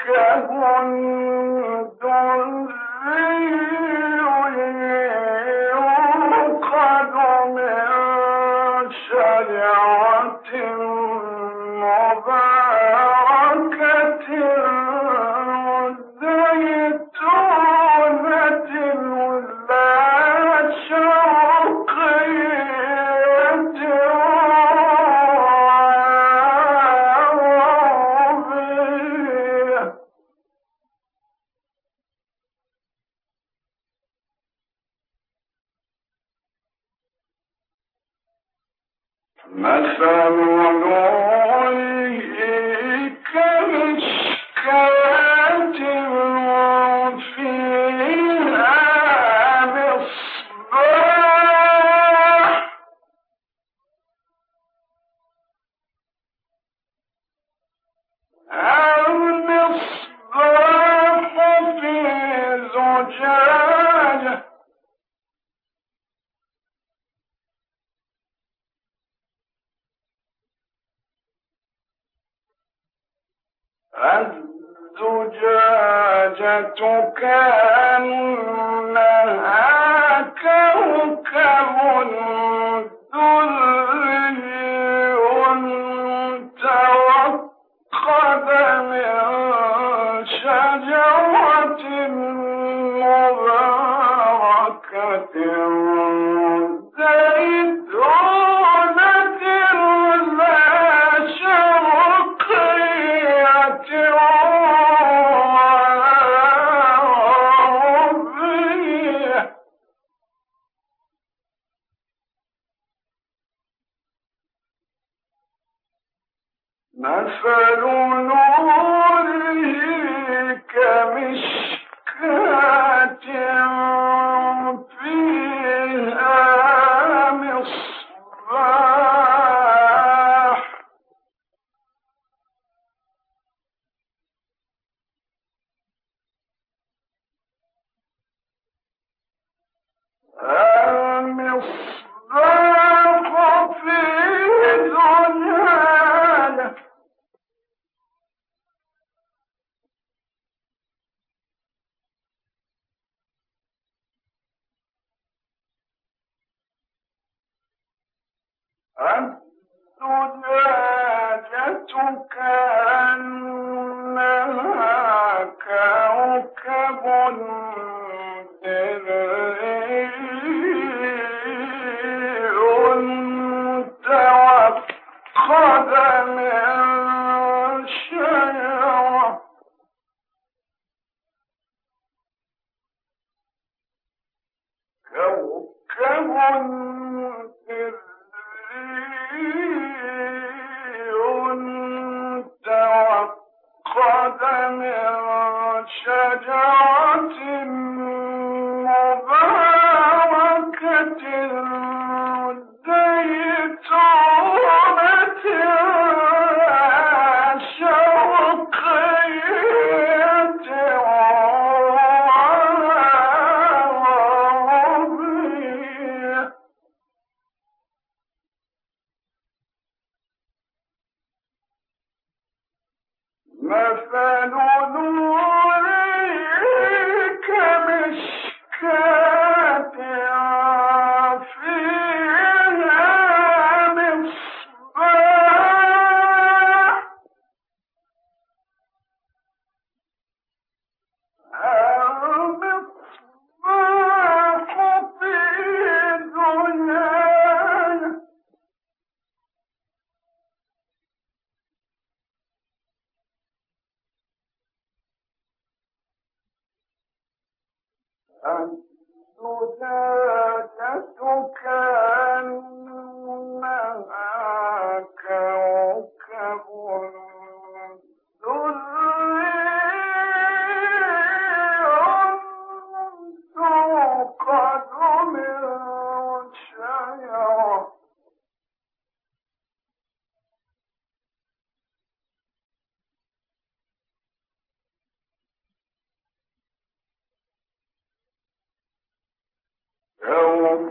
كوكب. كان Huh?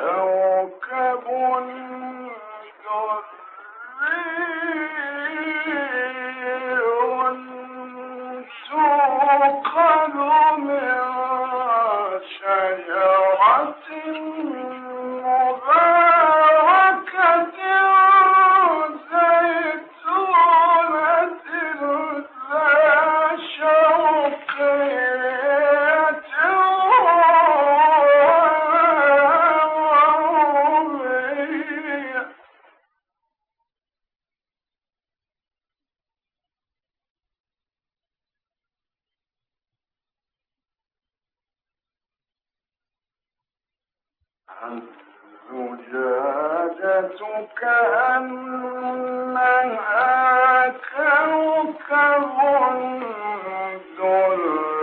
كوكب دري الزجاجة كأنها كوكب دري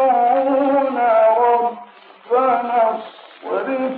يقولون ربنا اصرف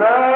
لا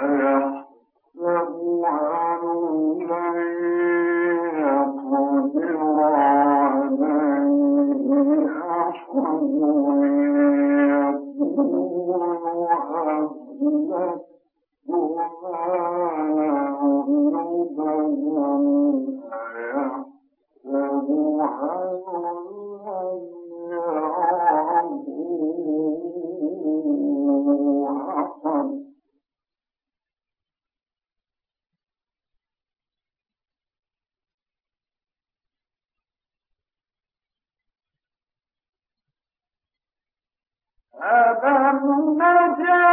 ألم ما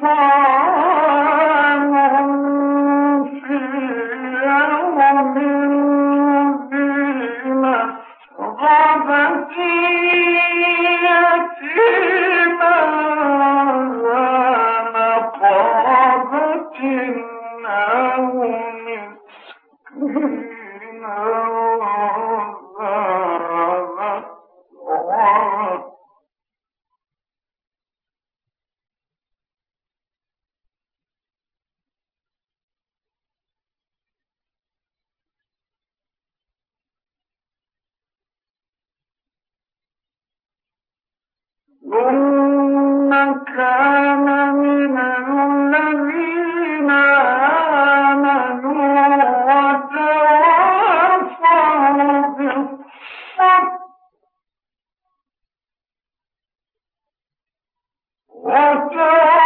صدق الله